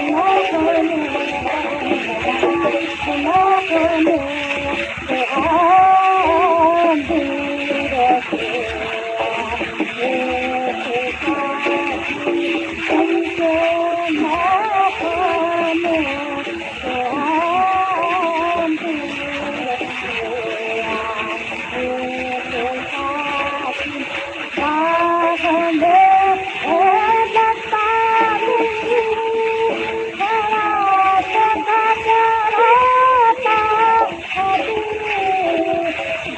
Allah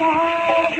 galing?